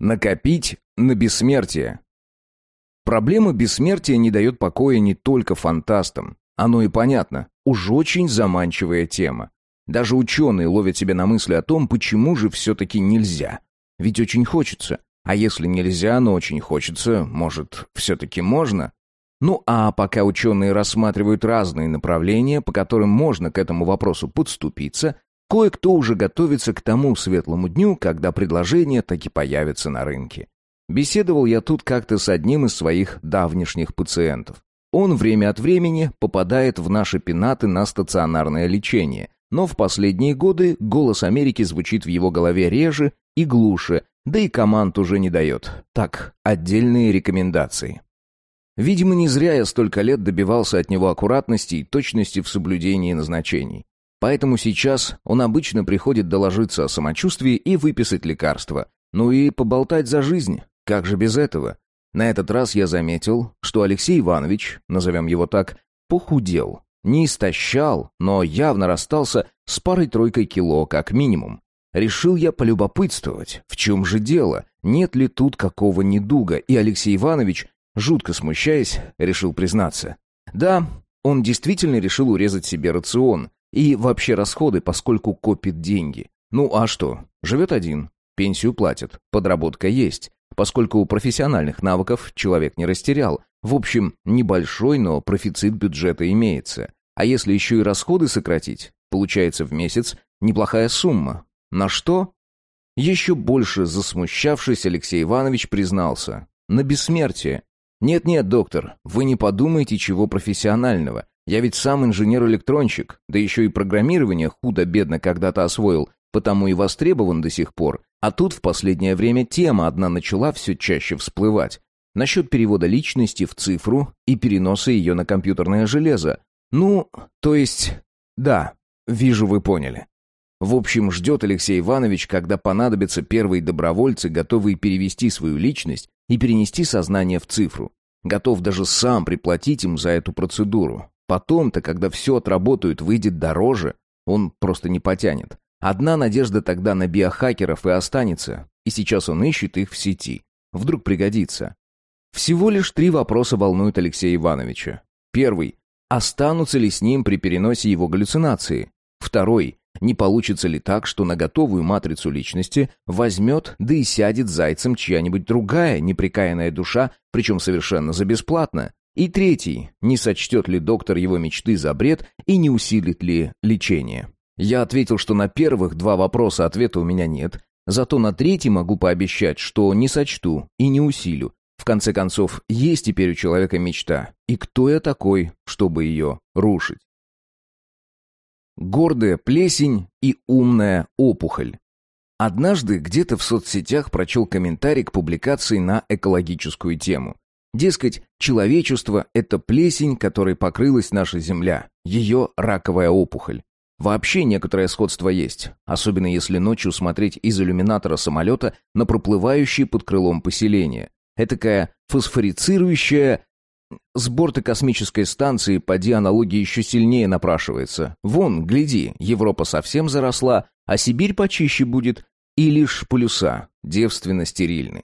Накопить на бессмертие. Проблема бессмертия не дает покоя не только фантастам. Оно и понятно, уж очень заманчивая тема. Даже ученые ловят себя на мысли о том, почему же все-таки нельзя. Ведь очень хочется. А если нельзя, но очень хочется, может, все-таки можно? Ну а пока ученые рассматривают разные направления, по которым можно к этому вопросу подступиться, Кое-кто уже готовится к тому светлому дню, когда предложение таки появится на рынке. Беседовал я тут как-то с одним из своих давнишних пациентов. Он время от времени попадает в наши пенаты на стационарное лечение, но в последние годы голос Америки звучит в его голове реже и глуше, да и команд уже не дает. Так, отдельные рекомендации. Видимо, не зря я столько лет добивался от него аккуратности и точности в соблюдении назначений. Поэтому сейчас он обычно приходит доложиться о самочувствии и выписать лекарства. Ну и поболтать за жизнь. Как же без этого? На этот раз я заметил, что Алексей Иванович, назовем его так, похудел. Не истощал, но явно расстался с парой-тройкой кило, как минимум. Решил я полюбопытствовать, в чем же дело, нет ли тут какого недуга, и Алексей Иванович, жутко смущаясь, решил признаться. Да, он действительно решил урезать себе рацион, и вообще расходы, поскольку копит деньги. Ну а что? Живет один, пенсию платят, подработка есть. Поскольку у профессиональных навыков человек не растерял. В общем, небольшой, но профицит бюджета имеется. А если еще и расходы сократить, получается в месяц неплохая сумма. На что? Еще больше засмущавшись, Алексей Иванович признался. На бессмертие. Нет-нет, доктор, вы не подумайте чего профессионального. Я ведь сам инженер-электронщик, да еще и программирование худо-бедно когда-то освоил, потому и востребован до сих пор. А тут в последнее время тема одна начала все чаще всплывать. Насчет перевода личности в цифру и переноса ее на компьютерное железо. Ну, то есть... Да, вижу, вы поняли. В общем, ждет Алексей Иванович, когда понадобятся первые добровольцы, готовые перевести свою личность и перенести сознание в цифру. Готов даже сам приплатить им за эту процедуру. Потом-то, когда все отработают, выйдет дороже, он просто не потянет. Одна надежда тогда на биохакеров и останется, и сейчас он ищет их в сети. Вдруг пригодится. Всего лишь три вопроса волнуют Алексея Ивановича. Первый. Останутся ли с ним при переносе его галлюцинации? Второй. Не получится ли так, что на готовую матрицу личности возьмет, да и сядет зайцем чья-нибудь другая неприкаянная душа, причем совершенно за бесплатно? И третий, не сочтет ли доктор его мечты за бред и не усилит ли лечение. Я ответил, что на первых два вопроса ответа у меня нет, зато на третий могу пообещать, что не сочту и не усилю. В конце концов, есть теперь у человека мечта, и кто я такой, чтобы ее рушить? Гордая плесень и умная опухоль. Однажды где-то в соцсетях прочел комментарий к публикации на экологическую тему. Дескать, человечество — это плесень, которой покрылась наша Земля, ее раковая опухоль. Вообще некоторое сходство есть, особенно если ночью смотреть из иллюминатора самолета на проплывающие под крылом поселения. Этакая фосфорицирующая... С борта космической станции поди аналогия еще сильнее напрашивается. Вон, гляди, Европа совсем заросла, а Сибирь почище будет, и лишь полюса девственно стерильны.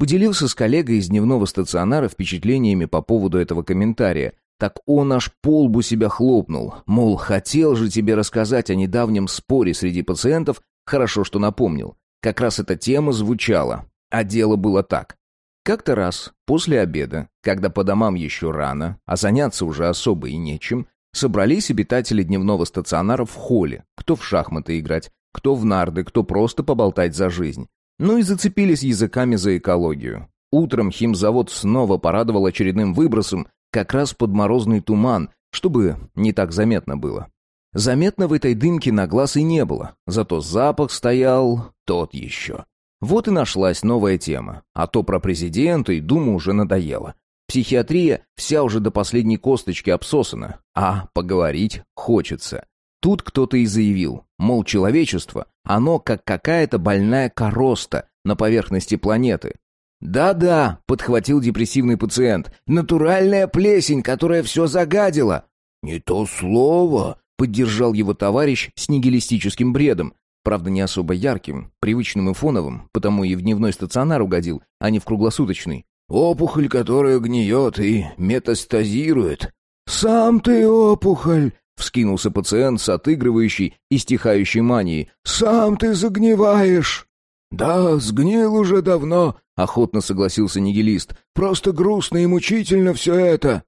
Поделился с коллегой из дневного стационара впечатлениями по поводу этого комментария. Так он аж полбу себя хлопнул. Мол, хотел же тебе рассказать о недавнем споре среди пациентов, хорошо, что напомнил. Как раз эта тема звучала. А дело было так. Как-то раз, после обеда, когда по домам еще рано, а заняться уже особо и нечем, собрались обитатели дневного стационара в холле, кто в шахматы играть, кто в нарды, кто просто поболтать за жизнь. Ну и зацепились языками за экологию. Утром химзавод снова порадовал очередным выбросом, как раз под морозный туман, чтобы не так заметно было. Заметно в этой дымке на глаз и не было, зато запах стоял тот еще. Вот и нашлась новая тема, а то про президента и Думу уже надоело. Психиатрия вся уже до последней косточки обсосана, а поговорить хочется. Тут кто-то и заявил, мол, человечество, оно как какая-то больная короста на поверхности планеты. «Да-да», — подхватил депрессивный пациент, — «натуральная плесень, которая все загадила». «Не то слово», — поддержал его товарищ с нигилистическим бредом. Правда, не особо ярким, привычным и фоновым, потому и в дневной стационар угодил, а не в круглосуточный. «Опухоль, которая гниет и метастазирует». «Сам ты опухоль!» — вскинулся пациент с отыгрывающей и стихающей манией. «Сам ты загниваешь!» «Да, сгнил уже давно», — охотно согласился нигилист. «Просто грустно и мучительно все это».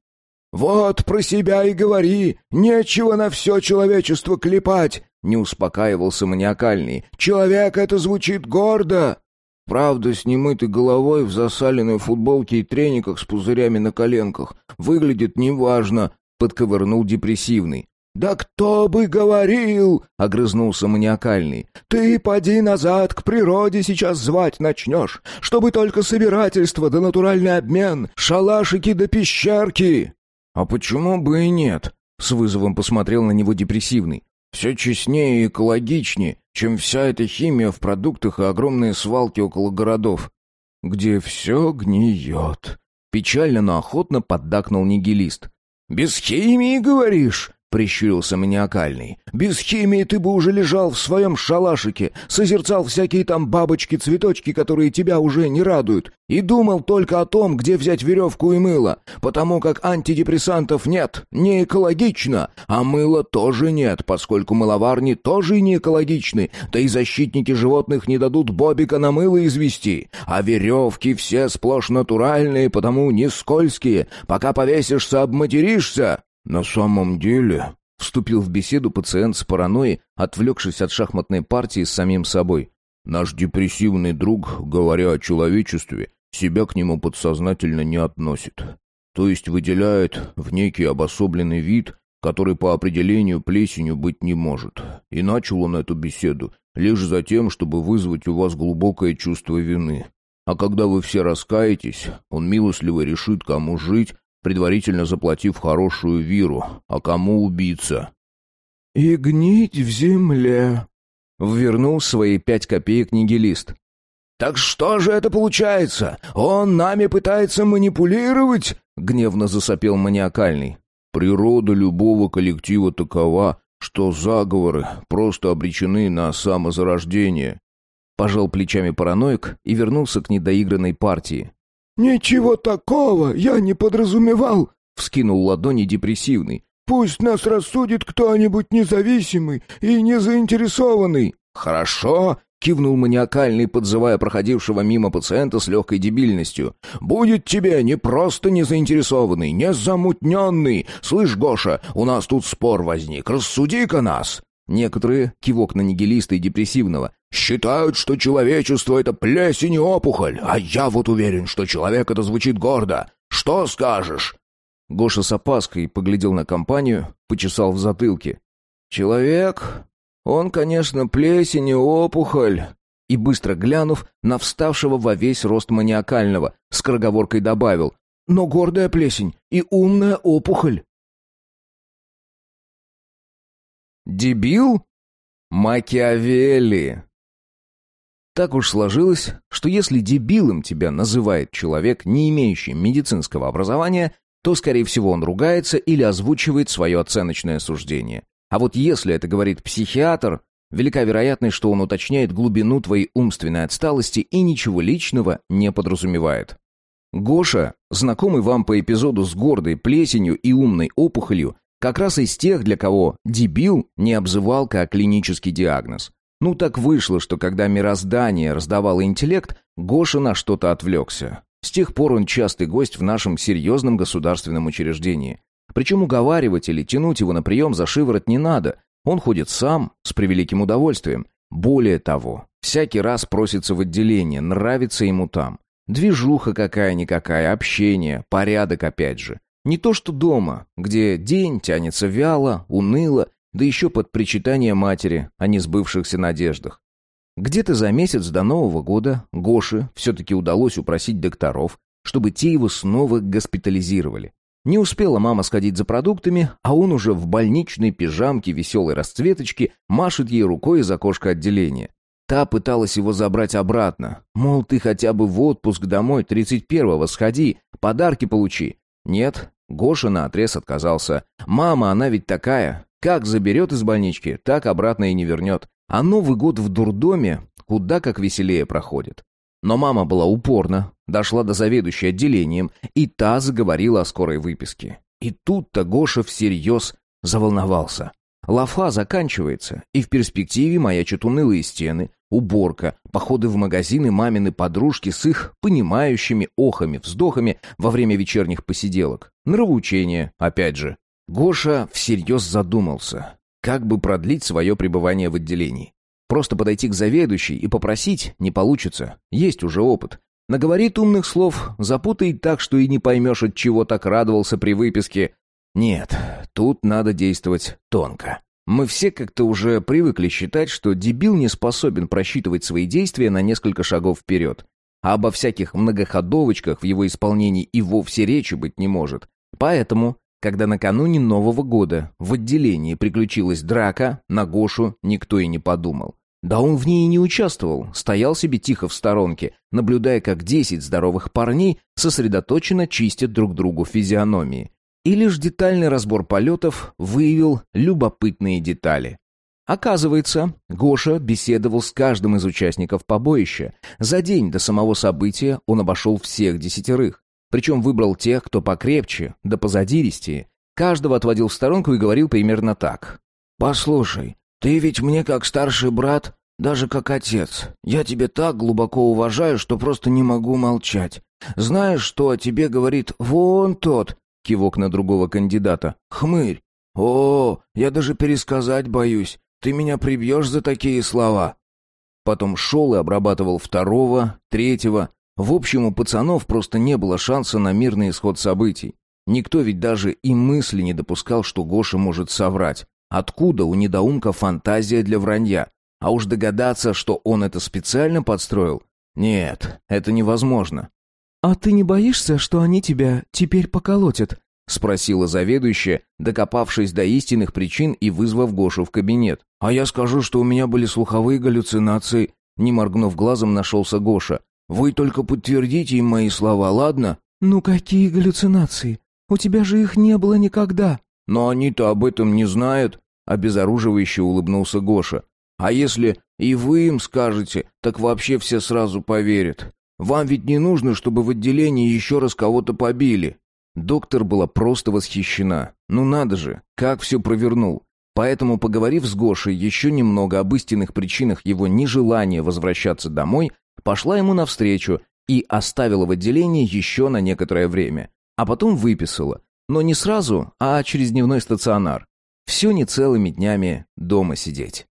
«Вот про себя и говори, нечего на все человечество клепать», — не успокаивался маниакальный. «Человек это звучит гордо». Правда, с немытой головой в засаленной футболке и трениках с пузырями на коленках. Выглядит неважно, — подковырнул депрессивный. «Да кто бы говорил!» — огрызнулся маниакальный. «Ты поди назад, к природе сейчас звать начнешь, чтобы только собирательство да натуральный обмен, шалашики да пещерки!» «А почему бы и нет?» — с вызовом посмотрел на него депрессивный. «Все честнее и экологичнее, чем вся эта химия в продуктах и огромные свалки около городов, где все гниет». Печально, но охотно поддакнул нигилист. «Без химии, говоришь?» Прищурился маниакальный. «Без химии ты бы уже лежал в своем шалашике, созерцал всякие там бабочки-цветочки, которые тебя уже не радуют, и думал только о том, где взять веревку и мыло, потому как антидепрессантов нет, не экологично, а мыла тоже нет, поскольку мыловарни тоже не экологичны, да и защитники животных не дадут бобика на мыло извести, а веревки все сплошь натуральные, потому не скользкие, пока повесишься, обматеришься». «На самом деле...» — вступил в беседу пациент с паранойей, отвлекшись от шахматной партии с самим собой. «Наш депрессивный друг, говоря о человечестве, себя к нему подсознательно не относит. То есть выделяет в некий обособленный вид, который по определению плесенью быть не может. И начал он эту беседу лишь за тем, чтобы вызвать у вас глубокое чувство вины. А когда вы все раскаетесь, он милостливо решит, кому жить, предварительно заплатив хорошую виру, а кому убиться. «И гнить в земле», — ввернул свои пять копеек нигилист. «Так что же это получается? Он нами пытается манипулировать?» — гневно засопел маниакальный. «Природа любого коллектива такова, что заговоры просто обречены на самозарождение». Пожал плечами параноик и вернулся к недоигранной партии. «Ничего такого я не подразумевал», — вскинул ладони депрессивный. «Пусть нас рассудит кто-нибудь независимый и незаинтересованный». «Хорошо», — кивнул маниакальный, подзывая проходившего мимо пациента с легкой дебильностью. «Будет тебе не просто незаинтересованный, не замутненный. Слышь, Гоша, у нас тут спор возник, рассуди-ка нас». Некоторые, кивок на нигилиста и депрессивного, считают, что человечество — это плесень и опухоль, а я вот уверен, что человек это звучит гордо. Что скажешь?» Гоша с опаской поглядел на компанию, почесал в затылке. «Человек? Он, конечно, плесень и опухоль». И быстро глянув на вставшего во весь рост маниакального, с кроговоркой добавил «Но гордая плесень и умная опухоль». Дебил? Макиавелли. Так уж сложилось, что если дебилом тебя называет человек, не имеющий медицинского образования, то, скорее всего, он ругается или озвучивает свое оценочное суждение. А вот если это говорит психиатр, велика вероятность, что он уточняет глубину твоей умственной отсталости и ничего личного не подразумевает. Гоша, знакомый вам по эпизоду с гордой плесенью и умной опухолью, как раз из тех, для кого «дебил» не обзывал как клинический диагноз. Ну так вышло, что когда мироздание раздавало интеллект, Гоша на что-то отвлекся. С тех пор он частый гость в нашем серьезном государственном учреждении. Причем уговаривать или тянуть его на прием за шиворот не надо. Он ходит сам, с превеликим удовольствием. Более того, всякий раз просится в отделение, нравится ему там. Движуха какая-никакая, общение, порядок опять же. Не то что дома, где день тянется вяло, уныло, да еще под причитание матери о несбывшихся надеждах. Где-то за месяц до Нового года Гоше все-таки удалось упросить докторов, чтобы те его снова госпитализировали. Не успела мама сходить за продуктами, а он уже в больничной пижамке веселой расцветочки машет ей рукой из окошка отделения. Та пыталась его забрать обратно. Мол, ты хотя бы в отпуск домой 31-го сходи, подарки получи. Нет, Гоша наотрез отказался. Мама, она ведь такая. Как заберет из больнички, так обратно и не вернет. А Новый год в дурдоме куда как веселее проходит. Но мама была упорна, дошла до заведующей отделением, и та заговорила о скорой выписке. И тут-то Гоша всерьез заволновался. Лафа заканчивается, и в перспективе маячат унылые стены, уборка, походы в магазины мамины подружки с их понимающими охами-вздохами во время вечерних посиделок. Нравоучение, опять же. Гоша всерьез задумался, как бы продлить свое пребывание в отделении. Просто подойти к заведующей и попросить не получится, есть уже опыт. Наговорит умных слов, запутает так, что и не поймешь, от чего так радовался при выписке. Нет, тут надо действовать тонко. Мы все как-то уже привыкли считать, что дебил не способен просчитывать свои действия на несколько шагов вперед. А обо всяких многоходовочках в его исполнении и вовсе речи быть не может. Поэтому, когда накануне Нового года в отделении приключилась драка, на Гошу никто и не подумал. Да он в ней и не участвовал, стоял себе тихо в сторонке, наблюдая, как десять здоровых парней сосредоточенно чистят друг другу физиономии. И лишь детальный разбор полетов выявил любопытные детали. Оказывается, Гоша беседовал с каждым из участников побоища. За день до самого события он обошел всех десятерых. Причем выбрал тех, кто покрепче, да позадиристее. Каждого отводил в сторонку и говорил примерно так. «Послушай, ты ведь мне как старший брат, даже как отец. Я тебя так глубоко уважаю, что просто не могу молчать. Знаешь, что о тебе говорит вон тот, Кивок на другого кандидата. «Хмырь! О, я даже пересказать боюсь. Ты меня прибьешь за такие слова!» Потом шел и обрабатывал второго, третьего. В общем, у пацанов просто не было шанса на мирный исход событий. Никто ведь даже и мысли не допускал, что Гоша может соврать. Откуда у недоумка фантазия для вранья? А уж догадаться, что он это специально подстроил? Нет, это невозможно. «А ты не боишься, что они тебя теперь поколотят?» — спросила заведующая, докопавшись до истинных причин и вызвав Гошу в кабинет. «А я скажу, что у меня были слуховые галлюцинации», — не моргнув глазом, нашелся Гоша. «Вы только подтвердите им мои слова, ладно?» «Ну какие галлюцинации? У тебя же их не было никогда». «Но они-то об этом не знают», — обезоруживающе улыбнулся Гоша. «А если и вы им скажете, так вообще все сразу поверят. Вам ведь не нужно, чтобы в отделении еще раз кого-то побили». Доктор была просто восхищена. Ну надо же, как все провернул. Поэтому, поговорив с Гошей еще немного об истинных причинах его нежелания возвращаться домой, пошла ему навстречу и оставила в отделении еще на некоторое время. А потом выписала. Но не сразу, а через дневной стационар. Все не целыми днями дома сидеть.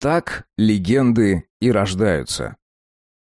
Так легенды и рождаются.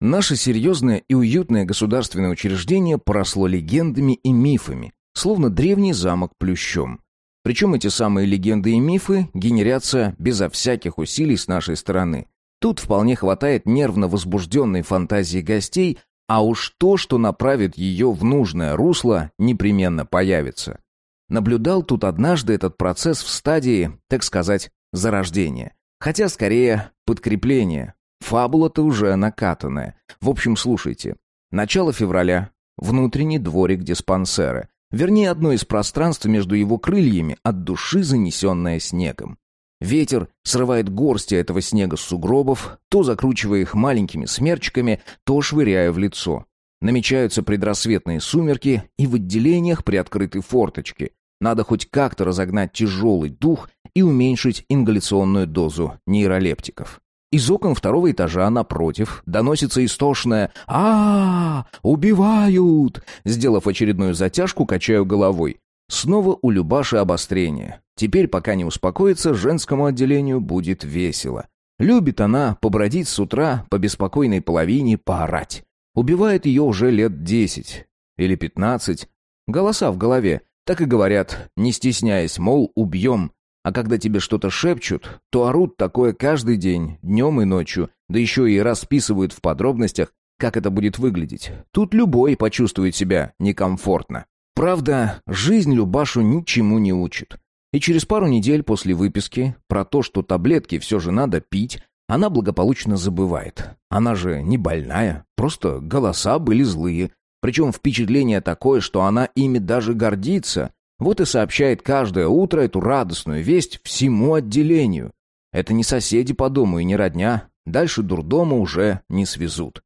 Наше серьезное и уютное государственное учреждение поросло легендами и мифами, словно древний замок плющом. Причем эти самые легенды и мифы генерятся безо всяких усилий с нашей стороны. Тут вполне хватает нервно возбужденной фантазии гостей, а уж то, что направит ее в нужное русло, непременно появится. Наблюдал тут однажды этот процесс в стадии, так сказать, зарождения. Хотя скорее подкрепления, Фабула-то уже накатанная. В общем, слушайте. Начало февраля. Внутренний дворик диспансера. Вернее, одно из пространств между его крыльями, от души занесенное снегом. Ветер срывает горсти этого снега с сугробов, то закручивая их маленькими смерчиками, то швыряя в лицо. Намечаются предрассветные сумерки, и в отделениях приоткрыты форточки. Надо хоть как-то разогнать тяжелый дух и уменьшить ингаляционную дозу нейролептиков. Из окон второго этажа напротив доносится истошное а, -а, -а Убивают!» Сделав очередную затяжку, качаю головой. Снова у Любаши обострение. Теперь, пока не успокоится, женскому отделению будет весело. Любит она побродить с утра по беспокойной половине, поорать. Убивает ее уже лет десять или пятнадцать. Голоса в голове. Так и говорят, не стесняясь, мол, убьем. А когда тебе что-то шепчут, то орут такое каждый день, днем и ночью, да еще и расписывают в подробностях, как это будет выглядеть. Тут любой почувствует себя некомфортно. Правда, жизнь Любашу ничему не учит. И через пару недель после выписки про то, что таблетки все же надо пить, она благополучно забывает. Она же не больная, просто голоса были злые. Причем впечатление такое, что она ими даже гордится, вот и сообщает каждое утро эту радостную весть всему отделению. Это не соседи по дому и не родня. Дальше дурдома уже не свезут.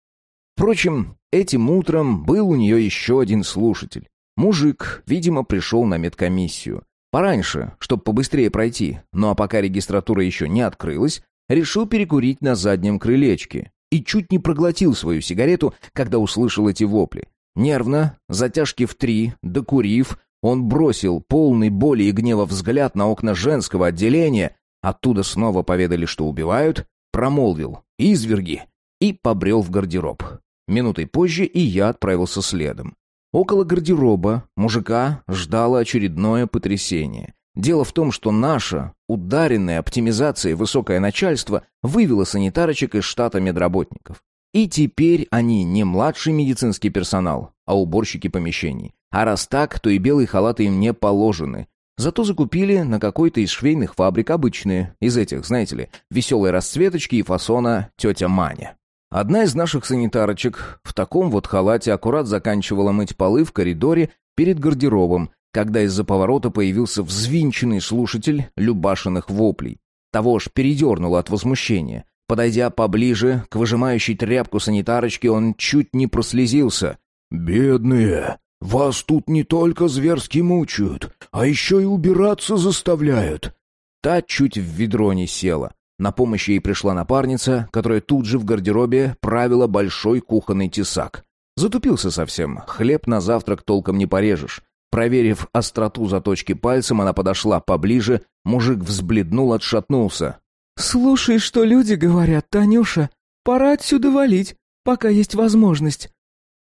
Впрочем, этим утром был у нее еще один слушатель. Мужик, видимо, пришел на медкомиссию. Пораньше, чтобы побыстрее пройти, ну а пока регистратура еще не открылась, решил перекурить на заднем крылечке и чуть не проглотил свою сигарету, когда услышал эти вопли. Нервно, затяжки в три, докурив, он бросил полный боли и гнева взгляд на окна женского отделения, оттуда снова поведали, что убивают, промолвил «изверги» и побрел в гардероб. Минутой позже и я отправился следом. Около гардероба мужика ждало очередное потрясение. Дело в том, что наша, ударенная оптимизацией высокое начальство, вывело санитарочек из штата медработников. И теперь они не младший медицинский персонал, а уборщики помещений. А раз так, то и белые халаты им не положены. Зато закупили на какой-то из швейных фабрик обычные, из этих, знаете ли, веселые расцветочки и фасона тетя Маня. Одна из наших санитарочек в таком вот халате аккурат заканчивала мыть полы в коридоре перед гардеробом, когда из-за поворота появился взвинченный слушатель Любашиных воплей. Того ж передернуло от возмущения. Подойдя поближе к выжимающей тряпку санитарочке, он чуть не прослезился. «Бедные, вас тут не только зверски мучают, а еще и убираться заставляют». Та чуть в ведро не села. На помощь ей пришла напарница, которая тут же в гардеробе правила большой кухонный тесак. Затупился совсем, хлеб на завтрак толком не порежешь. Проверив остроту заточки пальцем, она подошла поближе, мужик взбледнул, отшатнулся. «Слушай, что люди говорят, Танюша. Пора отсюда валить, пока есть возможность».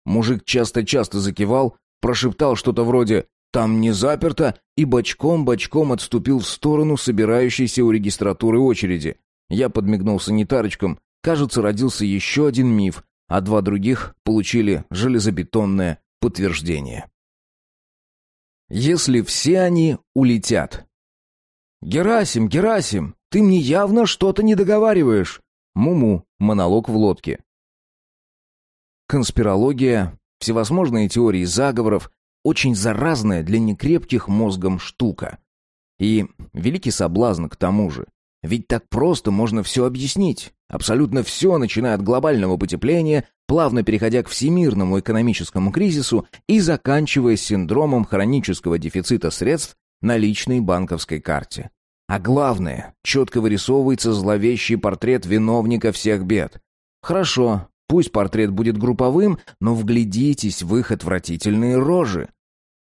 Мужик часто-часто закивал, прошептал что-то вроде «там не заперто» и бочком-бочком отступил в сторону собирающейся у регистратуры очереди. Я подмигнул санитарочкам. Кажется, родился еще один миф, а два других получили железобетонное подтверждение. Если все они улетят. «Герасим, Герасим, ты мне явно что-то не договариваешь. Муму. Монолог в лодке. Конспирология, всевозможные теории заговоров, очень заразная для некрепких мозгом штука. И великий соблазн к тому же. Ведь так просто можно все объяснить. Абсолютно все, начиная от глобального потепления, плавно переходя к всемирному экономическому кризису и заканчивая синдромом хронического дефицита средств на личной банковской карте. А главное, четко вырисовывается зловещий портрет виновника всех бед. Хорошо, пусть портрет будет групповым, но вглядитесь в их отвратительные рожи.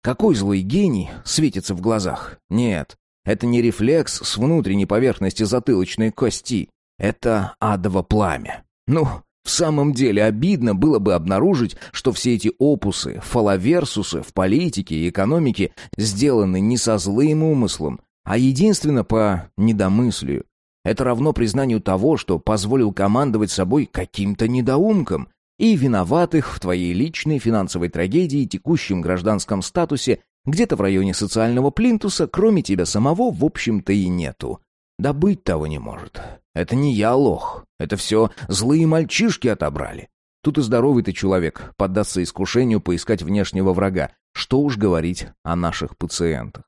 Какой злой гений светится в глазах? Нет, это не рефлекс с внутренней поверхности затылочной кости. Это адово пламя. Ну, в самом деле обидно было бы обнаружить, что все эти опусы, фалаверсусы в политике и экономике сделаны не со злым умыслом, а единственно по недомыслию. Это равно признанию того, что позволил командовать собой каким-то недоумкам, и виноватых в твоей личной финансовой трагедии текущем гражданском статусе где-то в районе социального плинтуса, кроме тебя самого, в общем-то и нету. Да быть того не может. Это не я лох. Это все злые мальчишки отобрали. Тут и здоровый ты человек поддастся искушению поискать внешнего врага. Что уж говорить о наших пациентах.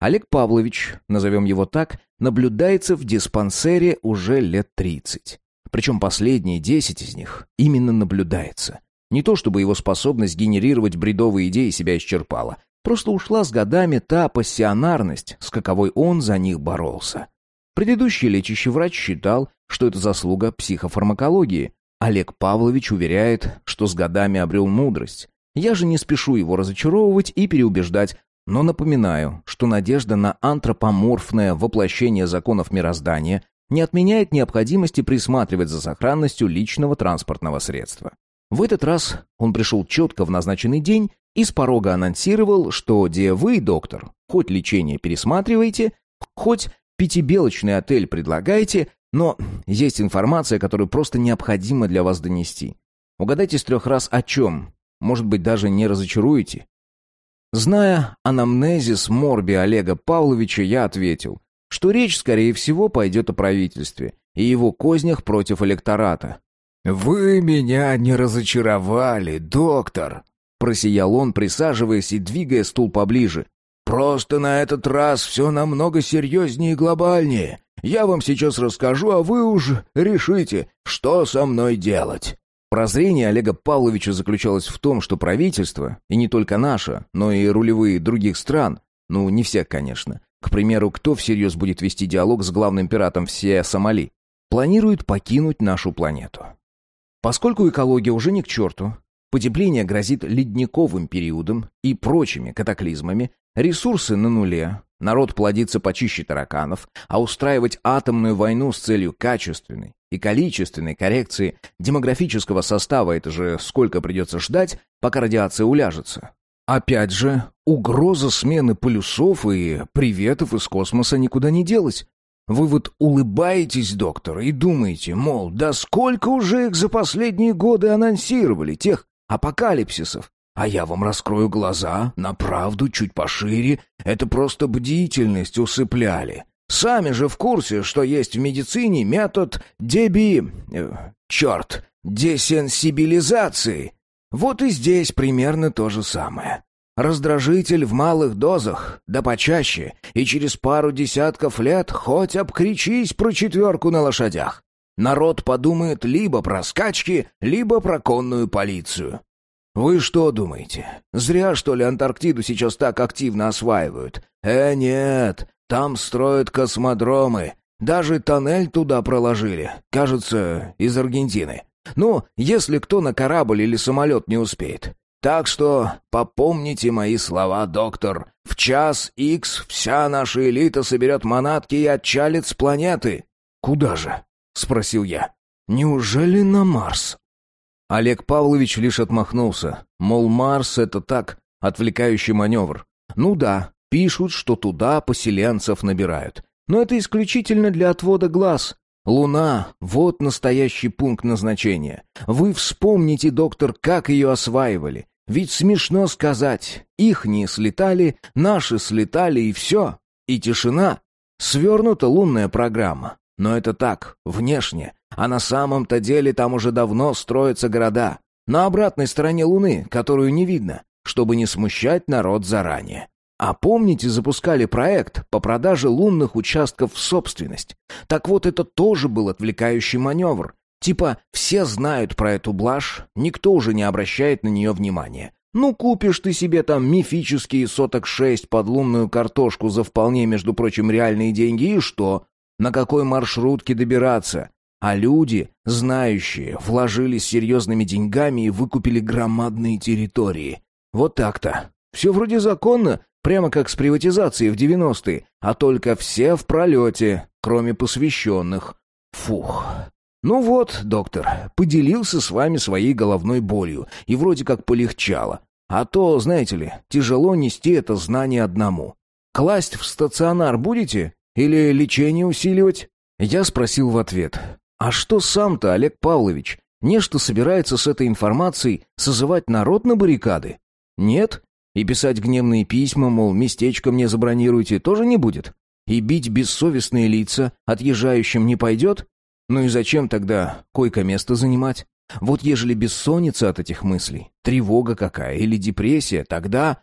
Олег Павлович, назовем его так, наблюдается в диспансере уже лет 30. Причем последние 10 из них именно наблюдается. Не то чтобы его способность генерировать бредовые идеи себя исчерпала. Просто ушла с годами та пассионарность, с каковой он за них боролся. Предыдущий лечащий врач считал, что это заслуга психофармакологии. Олег Павлович уверяет, что с годами обрел мудрость. Я же не спешу его разочаровывать и переубеждать, но напоминаю, что надежда на антропоморфное воплощение законов мироздания не отменяет необходимости присматривать за сохранностью личного транспортного средства. В этот раз он пришел четко в назначенный день и с порога анонсировал, что где вы, доктор, хоть лечение пересматриваете, хоть пятибелочный отель предлагаете, но есть информация, которую просто необходимо для вас донести. Угадайте с трех раз о чем, может быть, даже не разочаруете. Зная анамнезис морби Олега Павловича, я ответил, что речь, скорее всего, пойдет о правительстве и его кознях против электората. «Вы меня не разочаровали, доктор!» Просиял он, присаживаясь и двигая стул поближе. «Просто на этот раз все намного серьезнее и глобальнее. Я вам сейчас расскажу, а вы уж решите, что со мной делать». Прозрение Олега Павловича заключалось в том, что правительство, и не только наше, но и рулевые других стран, ну, не всех, конечно, к примеру, кто всерьез будет вести диалог с главным пиратом всея Сомали, планирует покинуть нашу планету. Поскольку экология уже не к черту, потепление грозит ледниковым периодом и прочими катаклизмами, ресурсы на нуле, народ плодится почище тараканов, а устраивать атомную войну с целью качественной и количественной коррекции демографического состава это же сколько придется ждать, пока радиация уляжется. Опять же, угроза смены полюсов и приветов из космоса никуда не делась. Вы вот улыбаетесь, доктор, и думаете, мол, да сколько уже их за последние годы анонсировали, тех апокалипсисов. А я вам раскрою глаза, на правду чуть пошире, это просто бдительность усыпляли. Сами же в курсе, что есть в медицине метод деби... Э, черт, десенсибилизации. Вот и здесь примерно то же самое. Раздражитель в малых дозах, да почаще, и через пару десятков лет хоть обкричись про четверку на лошадях. Народ подумает либо про скачки, либо про конную полицию. Вы что думаете? Зря, что ли, Антарктиду сейчас так активно осваивают? Э, нет, там строят космодромы. Даже тоннель туда проложили, кажется, из Аргентины. Ну, если кто на корабль или самолет не успеет. Так что попомните мои слова, доктор. В час икс вся наша элита соберет манатки и отчалит с планеты. Куда же? Спросил я. Неужели на Марс? Олег Павлович лишь отмахнулся, мол, Марс это так, отвлекающий маневр. Ну да, пишут, что туда поселенцев набирают. Но это исключительно для отвода глаз. Луна — вот настоящий пункт назначения. Вы вспомните, доктор, как ее осваивали. Ведь смешно сказать, их не слетали, наши слетали и все. И тишина. Свернута лунная программа. Но это так, внешне. А на самом-то деле там уже давно строятся города. На обратной стороне Луны, которую не видно, чтобы не смущать народ заранее. А помните, запускали проект по продаже лунных участков в собственность? Так вот, это тоже был отвлекающий маневр. Типа, все знают про эту блажь, никто уже не обращает на нее внимания. Ну, купишь ты себе там мифические соток шесть под лунную картошку за вполне, между прочим, реальные деньги, и что? На какой маршрутке добираться? А люди, знающие, вложились серьезными деньгами и выкупили громадные территории. Вот так-то. Все вроде законно, прямо как с приватизацией в 90-е, а только все в пролете, кроме посвященных. Фух, «Ну вот, доктор, поделился с вами своей головной болью, и вроде как полегчало. А то, знаете ли, тяжело нести это знание одному. Класть в стационар будете? Или лечение усиливать?» Я спросил в ответ. «А что сам-то, Олег Павлович? Нечто собирается с этой информацией созывать народ на баррикады? Нет? И писать гневные письма, мол, местечко мне забронируйте, тоже не будет? И бить бессовестные лица отъезжающим не пойдет? Ну и зачем тогда койко-место занимать? Вот ежели бессонница от этих мыслей, тревога какая или депрессия, тогда...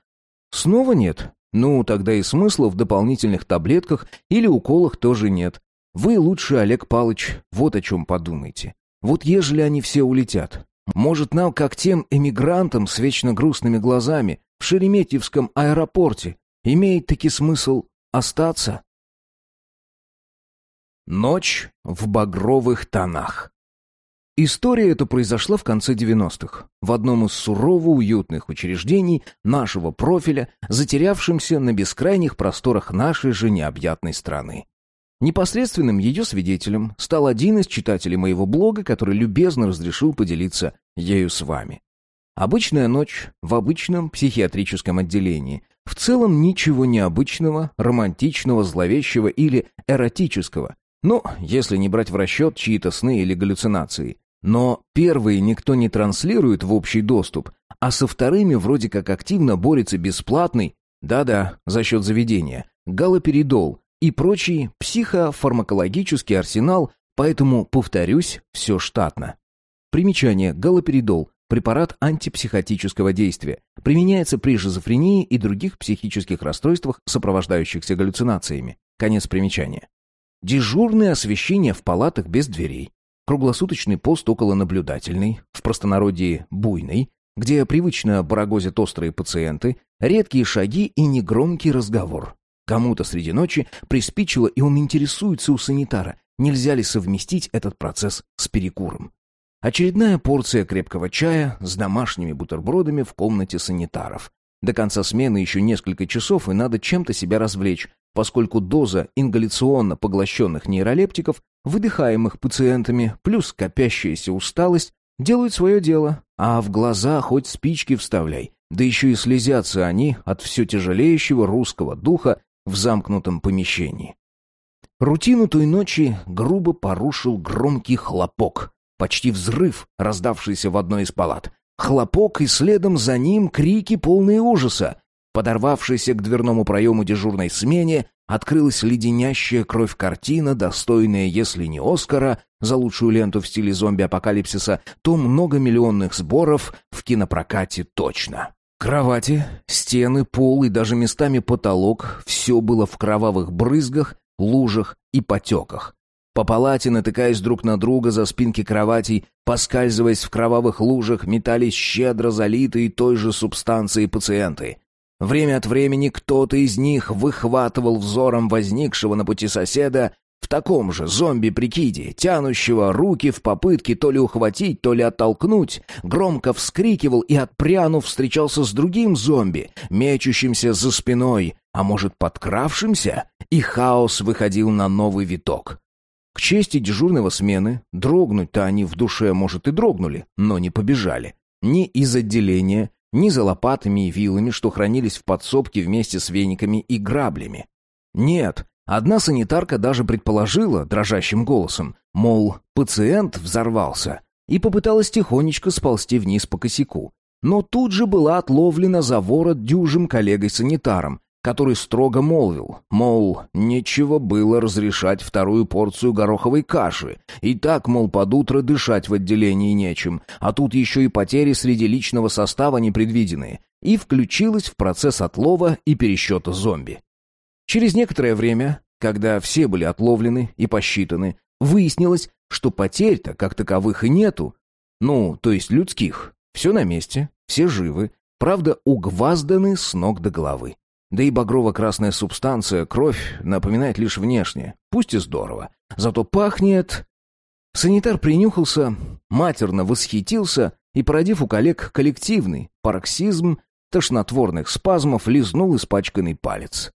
Снова нет? Ну, тогда и смысла в дополнительных таблетках или уколах тоже нет. Вы лучше, Олег Палыч, вот о чем подумайте. Вот ежели они все улетят, может нам, как тем эмигрантам с вечно грустными глазами в Шереметьевском аэропорте, имеет таки смысл остаться? Ночь в багровых тонах. История эта произошла в конце 90-х, в одном из сурово уютных учреждений нашего профиля, затерявшемся на бескрайних просторах нашей же необъятной страны. Непосредственным ее свидетелем стал один из читателей моего блога, который любезно разрешил поделиться ею с вами. Обычная ночь в обычном психиатрическом отделении. В целом ничего необычного, романтичного, зловещего или эротического. Ну, если не брать в расчет чьи-то сны или галлюцинации. Но первые никто не транслирует в общий доступ, а со вторыми вроде как активно борется бесплатный, да-да, за счет заведения, галоперидол и прочий психофармакологический арсенал, поэтому, повторюсь, все штатно. Примечание. Галоперидол – препарат антипсихотического действия. Применяется при шизофрении и других психических расстройствах, сопровождающихся галлюцинациями. Конец примечания. Дежурное освещение в палатах без дверей. Круглосуточный пост около наблюдательной, в простонародье буйной, где привычно барагозят острые пациенты, редкие шаги и негромкий разговор. Кому-то среди ночи приспичило, и он интересуется у санитара, нельзя ли совместить этот процесс с перекуром. Очередная порция крепкого чая с домашними бутербродами в комнате санитаров. До конца смены еще несколько часов, и надо чем-то себя развлечь, поскольку доза ингаляционно поглощенных нейролептиков, выдыхаемых пациентами, плюс копящаяся усталость, делают свое дело, а в глаза хоть спички вставляй, да еще и слезятся они от все тяжелеющего русского духа в замкнутом помещении. Рутину той ночи грубо порушил громкий хлопок, Почти взрыв, раздавшийся в одной из палат. Хлопок и следом за ним крики полные ужаса. Подорвавшийся к дверному проему дежурной смене, открылась леденящая кровь картина, достойная, если не Оскара, за лучшую ленту в стиле зомби-апокалипсиса, то многомиллионных сборов в кинопрокате точно. Кровати, стены, пол и даже местами потолок — все было в кровавых брызгах, лужах и потеках. По палате, натыкаясь друг на друга за спинки кроватей, поскальзываясь в кровавых лужах, метались щедро залитые той же субстанцией пациенты. Время от времени кто-то из них выхватывал взором возникшего на пути соседа в таком же зомби-прикиде, тянущего руки в попытке то ли ухватить, то ли оттолкнуть, громко вскрикивал и, отпрянув, встречался с другим зомби, мечущимся за спиной, а может, подкравшимся, и хаос выходил на новый виток. К чести дежурного смены, дрогнуть-то они в душе, может, и дрогнули, но не побежали. Ни из отделения, ни за лопатами и вилами, что хранились в подсобке вместе с вениками и граблями. Нет, одна санитарка даже предположила дрожащим голосом, мол, пациент взорвался, и попыталась тихонечко сползти вниз по косяку. Но тут же была отловлена за ворот дюжим коллегой-санитаром, который строго молвил, мол, нечего было разрешать вторую порцию гороховой каши, и так, мол, под утро дышать в отделении нечем, а тут еще и потери среди личного состава непредвиденные, и включилась в процесс отлова и пересчета зомби. Через некоторое время, когда все были отловлены и посчитаны, выяснилось, что потерь-то как таковых и нету, ну, то есть людских, все на месте, все живы, правда, угвазданы с ног до головы. Да и багрово-красная субстанция, кровь, напоминает лишь внешне. Пусть и здорово. Зато пахнет... Санитар принюхался, матерно восхитился и, породив у коллег коллективный пароксизм тошнотворных спазмов, лизнул испачканный палец.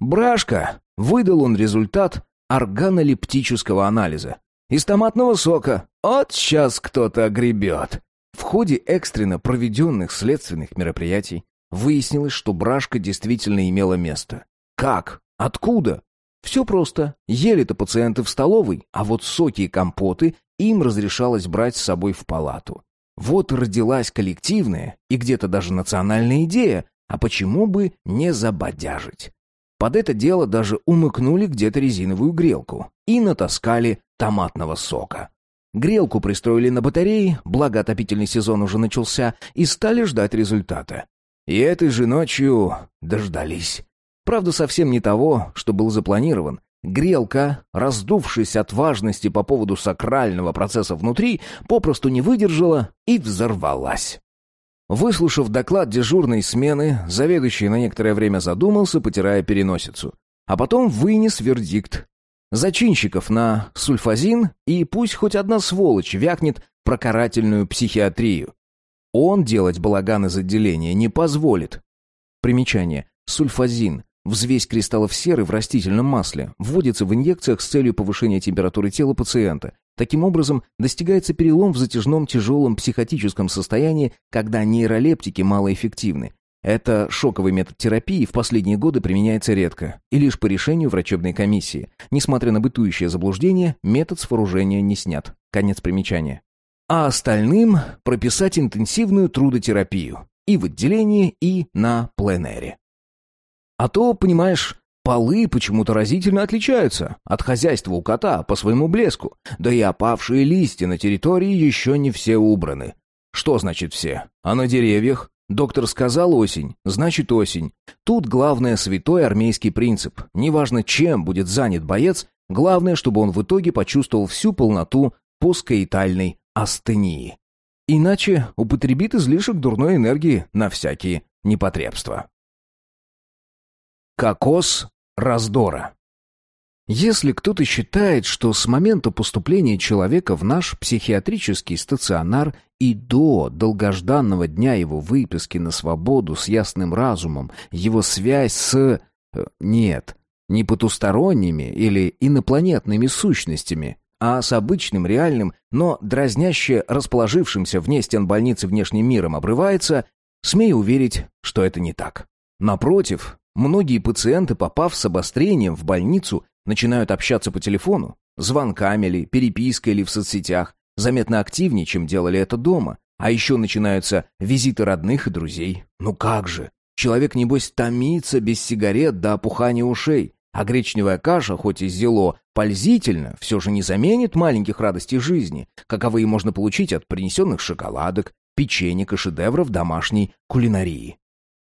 «Брашка!» — выдал он результат органолептического анализа. «Из томатного сока. Вот сейчас кто-то огребет». В ходе экстренно проведенных следственных мероприятий Выяснилось, что брашка действительно имела место. Как? Откуда? Все просто. Ели-то пациенты в столовой, а вот соки и компоты им разрешалось брать с собой в палату. Вот родилась коллективная и где-то даже национальная идея, а почему бы не забодяжить? Под это дело даже умыкнули где-то резиновую грелку и натаскали томатного сока. Грелку пристроили на батарее, благо отопительный сезон уже начался, и стали ждать результата. И этой же ночью дождались. Правда, совсем не того, что был запланирован. Грелка, раздувшись от важности по поводу сакрального процесса внутри, попросту не выдержала и взорвалась. Выслушав доклад дежурной смены, заведующий на некоторое время задумался, потирая переносицу. А потом вынес вердикт. Зачинщиков на сульфазин, и пусть хоть одна сволочь вякнет про карательную психиатрию. Он делать балаган из отделения не позволит. Примечание. Сульфазин. Взвесь кристаллов серы в растительном масле вводится в инъекциях с целью повышения температуры тела пациента. Таким образом, достигается перелом в затяжном тяжелом психотическом состоянии, когда нейролептики малоэффективны. Это шоковый метод терапии в последние годы применяется редко и лишь по решению врачебной комиссии. Несмотря на бытующее заблуждение, метод с вооружения не снят. Конец примечания а остальным прописать интенсивную трудотерапию и в отделении, и на пленэре. А то, понимаешь, полы почему-то разительно отличаются от хозяйства у кота по своему блеску, да и опавшие листья на территории еще не все убраны. Что значит все? А на деревьях? Доктор сказал осень, значит осень. Тут главное святой армейский принцип. Неважно, чем будет занят боец, Главное, чтобы он в итоге почувствовал всю полноту поскоитальной астении. Иначе употребит излишек дурной энергии на всякие непотребства. Кокос раздора если кто-то считает, что с момента поступления человека в наш психиатрический стационар и до долгожданного дня его выписки на свободу с ясным разумом, его связь с... Э, нет, не потусторонними или инопланетными сущностями, а с обычным, реальным, но дразняще расположившимся вне стен больницы внешним миром обрывается, смею уверить, что это не так. Напротив, многие пациенты, попав с обострением в больницу, начинают общаться по телефону, звонками ли, перепиской ли в соцсетях, заметно активнее, чем делали это дома. А еще начинаются визиты родных и друзей. Ну как же? Человек, небось, томится без сигарет до опухания ушей. А гречневая каша, хоть и зело, пользительно, все же не заменит маленьких радостей жизни, каковые можно получить от принесенных шоколадок, печенек и шедевров домашней кулинарии.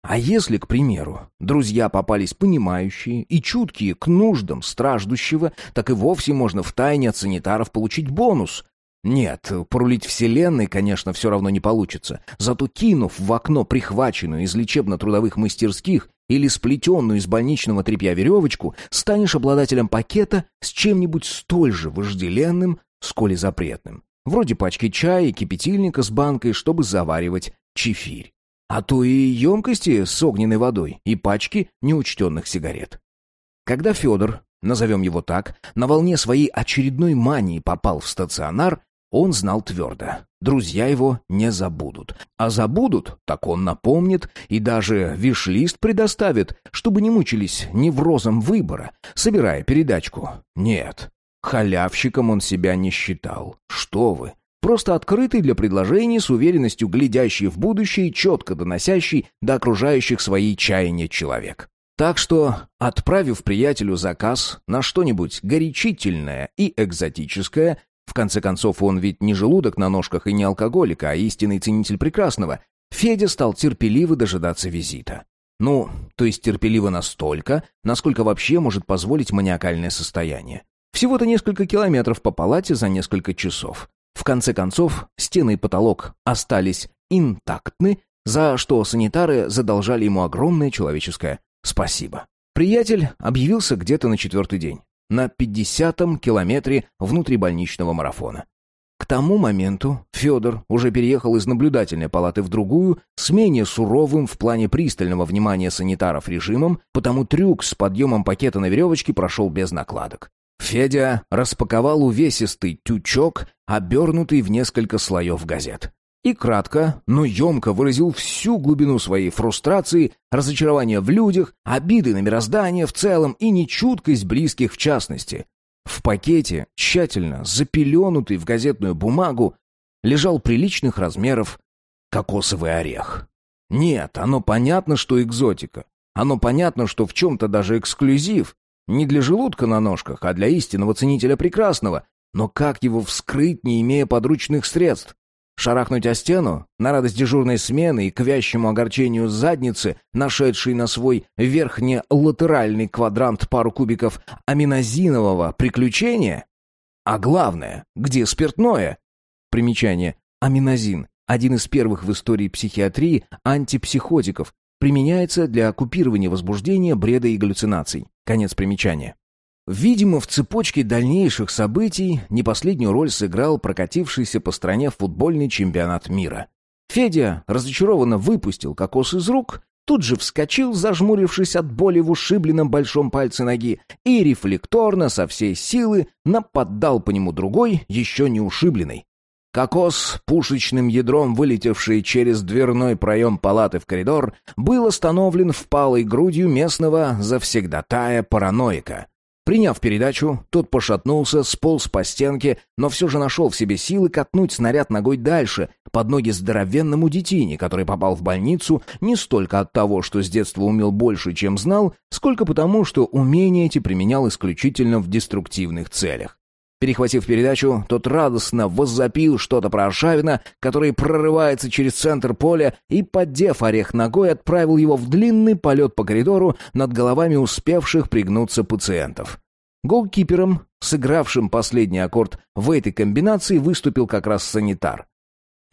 А если, к примеру, друзья попались понимающие и чуткие к нуждам страждущего, так и вовсе можно втайне от санитаров получить бонус. Нет, порулить вселенной, конечно, все равно не получится. Зато кинув в окно прихваченную из лечебно-трудовых мастерских или сплетенную из больничного тряпья веревочку, станешь обладателем пакета с чем-нибудь столь же вожделенным, сколь и запретным. Вроде пачки чая и кипятильника с банкой, чтобы заваривать чефирь а то и емкости с огненной водой и пачки неучтенных сигарет. Когда Федор, назовем его так, на волне своей очередной мании попал в стационар, он знал твердо. Друзья его не забудут. А забудут, так он напомнит и даже виш-лист предоставит, чтобы не мучились неврозом выбора, собирая передачку. Нет, халявщиком он себя не считал. Что вы, просто открытый для предложений, с уверенностью глядящий в будущее и четко доносящий до окружающих свои чаяния человек. Так что, отправив приятелю заказ на что-нибудь горячительное и экзотическое, в конце концов он ведь не желудок на ножках и не алкоголик, а истинный ценитель прекрасного, Федя стал терпеливо дожидаться визита. Ну, то есть терпеливо настолько, насколько вообще может позволить маниакальное состояние. Всего-то несколько километров по палате за несколько часов. В конце концов, стены и потолок остались интактны, за что санитары задолжали ему огромное человеческое спасибо. Приятель объявился где-то на четвертый день, на пятидесятом километре внутрибольничного марафона. К тому моменту Федор уже переехал из наблюдательной палаты в другую с менее суровым в плане пристального внимания санитаров режимом, потому трюк с подъемом пакета на веревочке прошел без накладок. Федя распаковал увесистый тючок, обернутый в несколько слоев газет. И кратко, но емко выразил всю глубину своей фрустрации, разочарования в людях, обиды на мироздание в целом и нечуткость близких в частности. В пакете, тщательно запеленутый в газетную бумагу, лежал приличных размеров кокосовый орех. Нет, оно понятно, что экзотика. Оно понятно, что в чем-то даже эксклюзив, не для желудка на ножках, а для истинного ценителя прекрасного. Но как его вскрыть, не имея подручных средств? Шарахнуть о стену? На радость дежурной смены и к вящему огорчению задницы, нашедшей на свой верхне-латеральный квадрант пару кубиков аминозинового приключения? А главное, где спиртное? Примечание. Аминозин. Один из первых в истории психиатрии антипсихотиков, Применяется для купирования возбуждения, бреда и галлюцинаций. Конец примечания. Видимо, в цепочке дальнейших событий не последнюю роль сыграл прокатившийся по стране футбольный чемпионат мира. Федя разочарованно выпустил кокос из рук, тут же вскочил, зажмурившись от боли в ушибленном большом пальце ноги, и рефлекторно со всей силы нападал по нему другой, еще не ушибленный. Кокос, пушечным ядром вылетевший через дверной проем палаты в коридор, был остановлен впалой грудью местного завсегдатая параноика. Приняв передачу, тот пошатнулся, сполз по стенке, но все же нашел в себе силы катнуть снаряд ногой дальше, под ноги здоровенному детине, который попал в больницу не столько от того, что с детства умел больше, чем знал, сколько потому, что умения эти применял исключительно в деструктивных целях. Перехватив передачу, тот радостно воззапил что-то про Аршавина, который прорывается через центр поля, и, поддев орех ногой, отправил его в длинный полет по коридору над головами успевших пригнуться пациентов. Голкипером, сыгравшим последний аккорд в этой комбинации, выступил как раз санитар.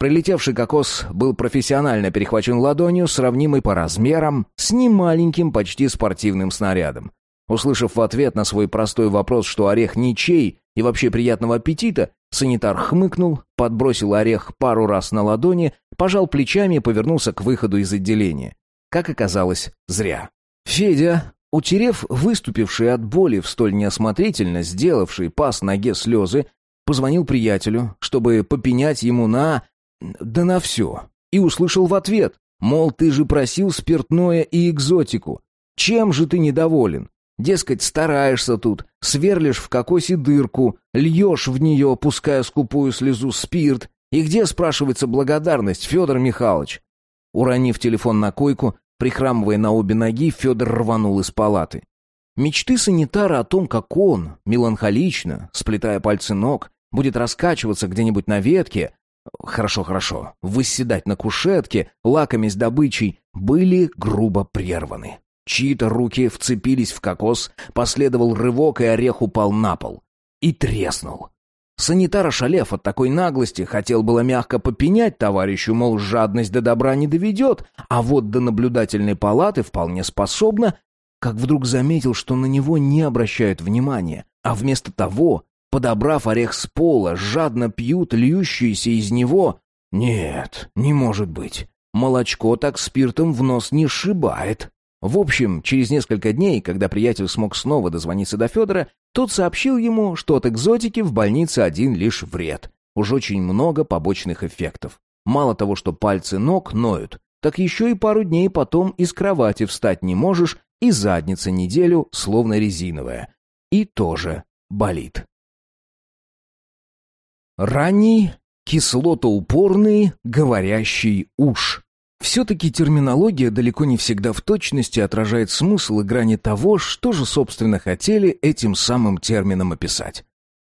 Прилетевший кокос был профессионально перехвачен ладонью, сравнимой по размерам с немаленьким, почти спортивным снарядом. Услышав в ответ на свой простой вопрос, что орех ничей и вообще приятного аппетита, санитар хмыкнул, подбросил орех пару раз на ладони, пожал плечами и повернулся к выходу из отделения. Как оказалось, зря. Федя, утерев выступившие от боли в столь неосмотрительно сделавший пас ноге слезы, позвонил приятелю, чтобы попенять ему на... да на все. И услышал в ответ, мол, ты же просил спиртное и экзотику. Чем же ты недоволен? Дескать, стараешься тут, сверлишь в кокосе дырку, льешь в нее, пуская скупую слезу, спирт. И где, спрашивается, благодарность, Федор Михайлович? Уронив телефон на койку, прихрамывая на обе ноги, Федор рванул из палаты. Мечты санитара о том, как он, меланхолично, сплетая пальцы ног, будет раскачиваться где-нибудь на ветке, хорошо, хорошо, выседать на кушетке, лакомясь добычей, были грубо прерваны. Чьи-то руки вцепились в кокос, последовал рывок, и орех упал на пол. И треснул. Санитар, ошалев от такой наглости, хотел было мягко попенять товарищу, мол, жадность до добра не доведет, а вот до наблюдательной палаты вполне способна, как вдруг заметил, что на него не обращают внимания, а вместо того, подобрав орех с пола, жадно пьют льющиеся из него... Нет, не может быть. Молочко так спиртом в нос не сшибает. В общем, через несколько дней, когда приятель смог снова дозвониться до Федора, тот сообщил ему, что от экзотики в больнице один лишь вред. Уж очень много побочных эффектов. Мало того, что пальцы ног ноют, так еще и пару дней потом из кровати встать не можешь, и задница неделю словно резиновая. И тоже болит. Ранний, кислотоупорный, говорящий уж. Все-таки терминология далеко не всегда в точности отражает смысл и грани того, что же, собственно, хотели этим самым термином описать.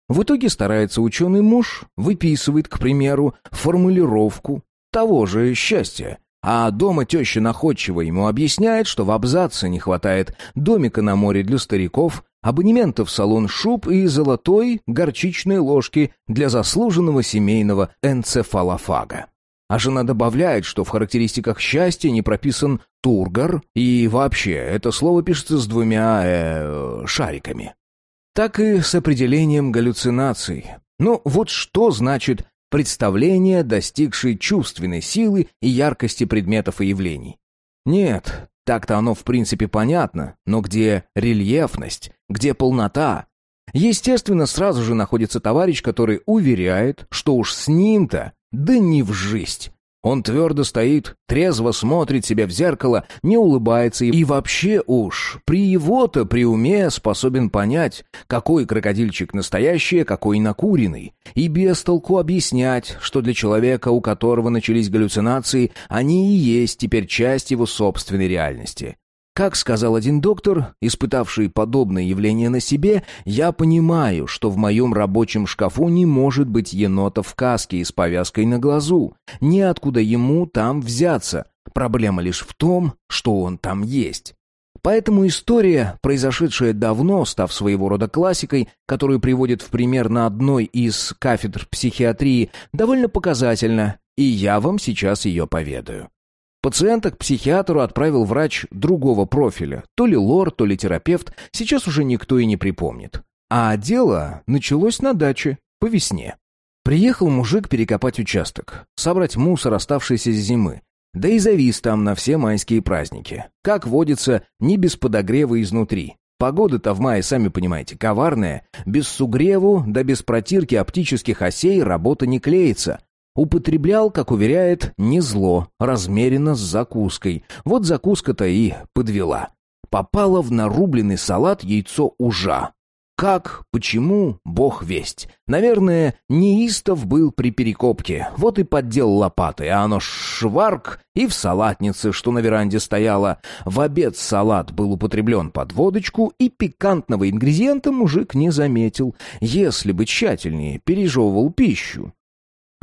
В итоге старается ученый муж, выписывает, к примеру, формулировку того же счастья, а дома теща находчиво ему объясняет, что в абзаце не хватает домика на море для стариков, абонемента в салон шуб и золотой горчичной ложки для заслуженного семейного энцефалофага. А жена добавляет, что в характеристиках счастья не прописан тургор, и вообще это слово пишется с двумя э, шариками. Так и с определением галлюцинаций. Ну вот что значит представление, достигшее чувственной силы и яркости предметов и явлений? Нет, так-то оно в принципе понятно, но где рельефность, где полнота? Естественно, сразу же находится товарищ, который уверяет, что уж с ним-то да не в жизнь. Он твердо стоит, трезво смотрит себя в зеркало, не улыбается и вообще уж при его-то при уме способен понять, какой крокодильчик настоящий, а какой накуренный, и без толку объяснять, что для человека, у которого начались галлюцинации, они и есть теперь часть его собственной реальности. Как сказал один доктор, испытавший подобное явление на себе, я понимаю, что в моем рабочем шкафу не может быть енота в каске и с повязкой на глазу. Неоткуда ему там взяться. Проблема лишь в том, что он там есть. Поэтому история, произошедшая давно, став своего рода классикой, которую приводит в пример на одной из кафедр психиатрии, довольно показательна, и я вам сейчас ее поведаю. Пациента к психиатру отправил врач другого профиля, то ли лор, то ли терапевт, сейчас уже никто и не припомнит. А дело началось на даче, по весне. Приехал мужик перекопать участок, собрать мусор, оставшийся с зимы. Да и завис там на все майские праздники. Как водится, не без подогрева изнутри. Погода-то в мае, сами понимаете, коварная. Без сугреву, да без протирки оптических осей работа не клеится. Употреблял, как уверяет, не зло, размеренно с закуской. Вот закуска-то и подвела. Попало в нарубленный салат яйцо ужа. Как, почему, бог весть. Наверное, неистов был при перекопке, вот и поддел лопатой, а оно шварк и в салатнице, что на веранде стояла. В обед салат был употреблен под водочку, и пикантного ингредиента мужик не заметил, если бы тщательнее пережевывал пищу.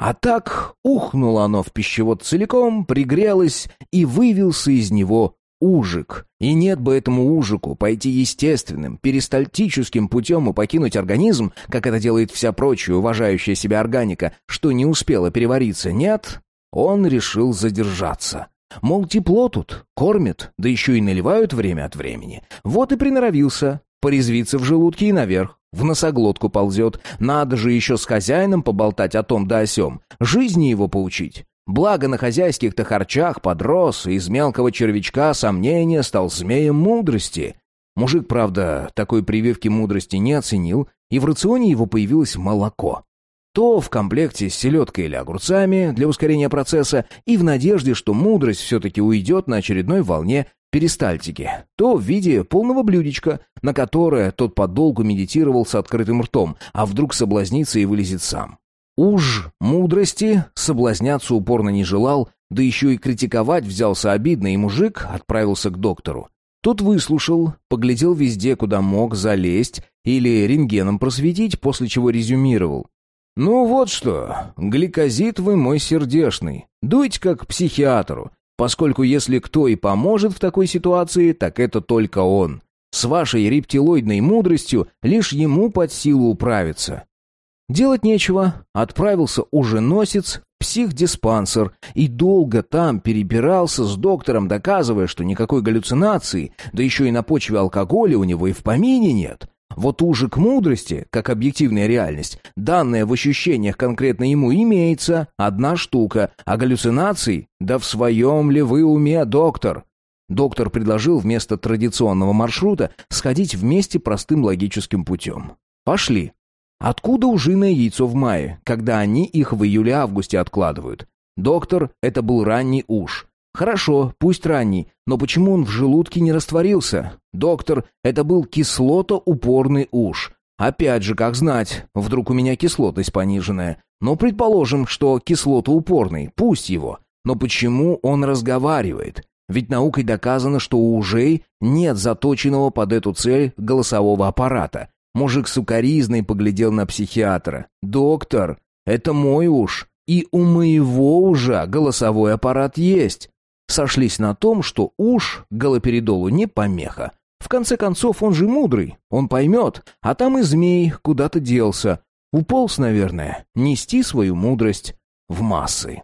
А так ухнуло оно в пищевод целиком, пригрелось и вывелся из него ужик. И нет бы этому ужику пойти естественным, перистальтическим путем и покинуть организм, как это делает вся прочая уважающая себя органика, что не успела перевариться. Нет, он решил задержаться. Мол, тепло тут, кормят, да еще и наливают время от времени. Вот и приноровился, порезвиться в желудке и наверх, в носоглотку ползет. Надо же еще с хозяином поболтать о том да о сём, жизни его поучить. Благо на хозяйских-то харчах подрос, и из мелкого червячка сомнения стал змеем мудрости. Мужик, правда, такой прививки мудрости не оценил, и в рационе его появилось молоко. То в комплекте с селедкой или огурцами для ускорения процесса и в надежде, что мудрость все-таки уйдет на очередной волне перистальтики, то в виде полного блюдечка, на которое тот подолгу медитировал с открытым ртом, а вдруг соблазнится и вылезет сам. Уж мудрости соблазняться упорно не желал, да еще и критиковать взялся обидно, и мужик отправился к доктору. Тот выслушал, поглядел везде, куда мог залезть или рентгеном просветить, после чего резюмировал. «Ну вот что, гликозит вы мой сердешный. Дуйте как к психиатру, поскольку если кто и поможет в такой ситуации, так это только он. С вашей рептилоидной мудростью лишь ему под силу управиться. Делать нечего, отправился уже носец в психдиспансер и долго там перебирался с доктором, доказывая, что никакой галлюцинации, да еще и на почве алкоголя у него и в помине нет. Вот ужик мудрости, как объективная реальность, данная в ощущениях конкретно ему имеется, одна штука, а галлюцинаций, да в своем ли вы уме, доктор? Доктор предложил вместо традиционного маршрута сходить вместе простым логическим путем. Пошли. Откуда ужиное яйцо в мае, когда они их в июле-августе откладывают? Доктор, это был ранний уж. Хорошо, пусть ранний, но почему он в желудке не растворился? Доктор, это был кислото-упорный уж. Опять же, как знать, вдруг у меня кислотность пониженная. Но предположим, что кислотоупорный, пусть его. Но почему он разговаривает? Ведь наукой доказано, что у ужей нет заточенного под эту цель голосового аппарата. Мужик сукаризный поглядел на психиатра. «Доктор, это мой уж, и у моего уже голосовой аппарат есть». Сошлись на том, что уж галоперидолу не помеха. В конце концов, он же мудрый, он поймет, а там и змей куда-то делся. Уполз, наверное, нести свою мудрость в массы.